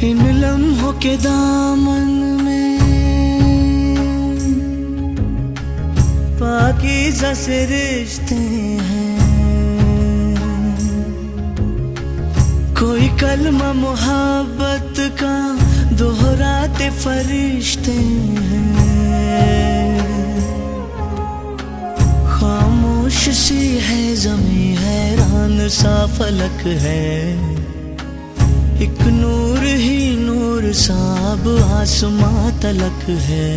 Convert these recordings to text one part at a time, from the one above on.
के दामन में पाकिज़ा से रिश्ते हैं। कोई कलमा मोहब्बत का दोहराते फरिश्ते हैं। खामोश सी है, जमी हैरान सा फलक है। एक नूर ही नूर साब आसमां तलक है।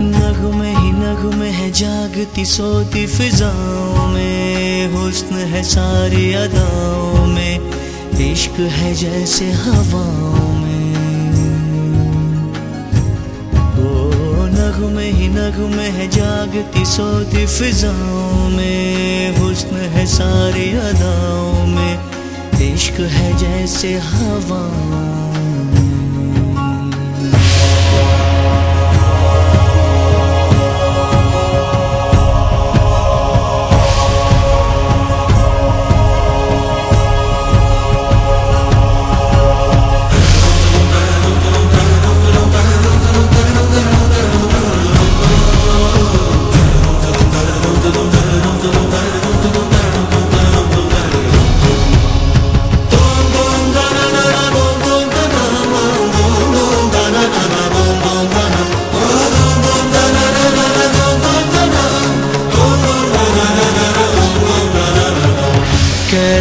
नगमे ही नगमे है जागती सोती फिजाओं में, हुस्न है सारी अदाओं में, इश्क है जैसे हवाओं में। ही नगमे है जागती सोती फिजाओं में हुस्न है सारे अदाओं में। इश्क है जैसे हवाओं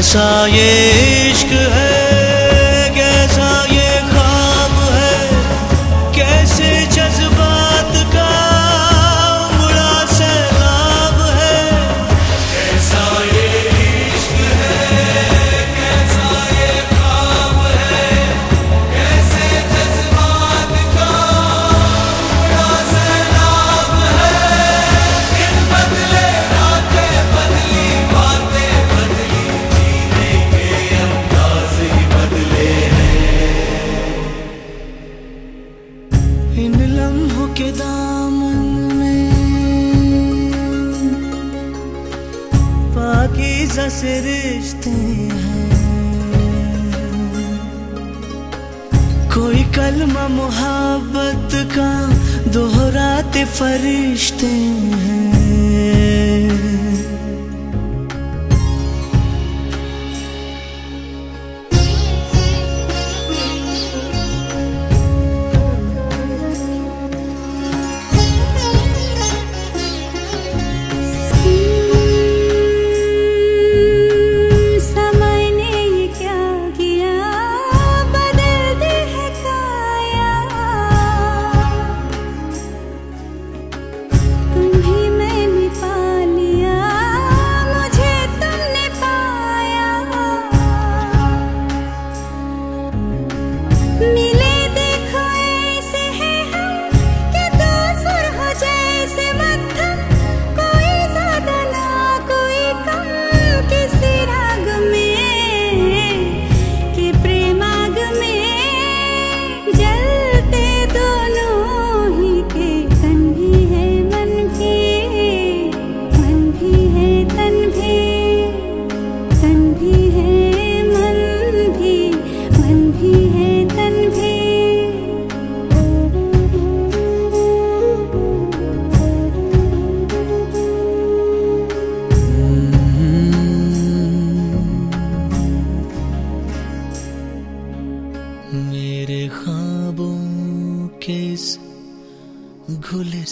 Mesai eşkı से रिश्ते हैं। कोई कलमा मोहब्बत का दोहराते फरिश्ते हैं।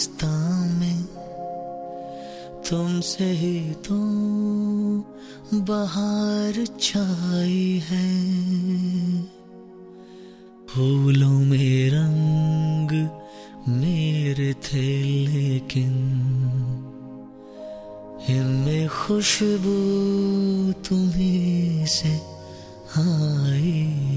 गुलिस्तान में तुमसे ही तो बाहर छाई है। फूलों में रंग मेरे थे, लेकिन इनमें खुशबू तुम्ही से आई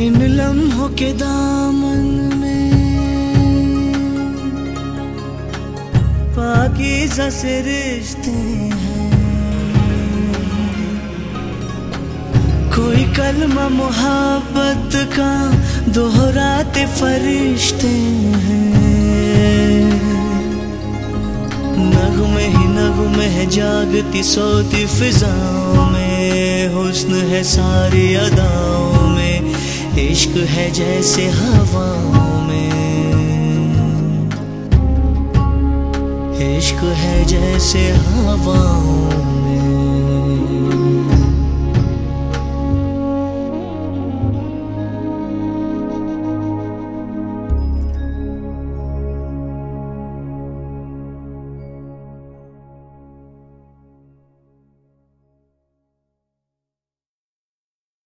इन लम्हों के दामन में बाकी से रिश्ते हैं। कोई कलमा मोहब्बत का दोहराते फरिश्ते हैं। नगमे ही नगमे है जागती सोती फिजाओं में, हुस्न है सारी अदाओं इश्क है जैसे हवाओं में। इश्क है जैसे हवाओं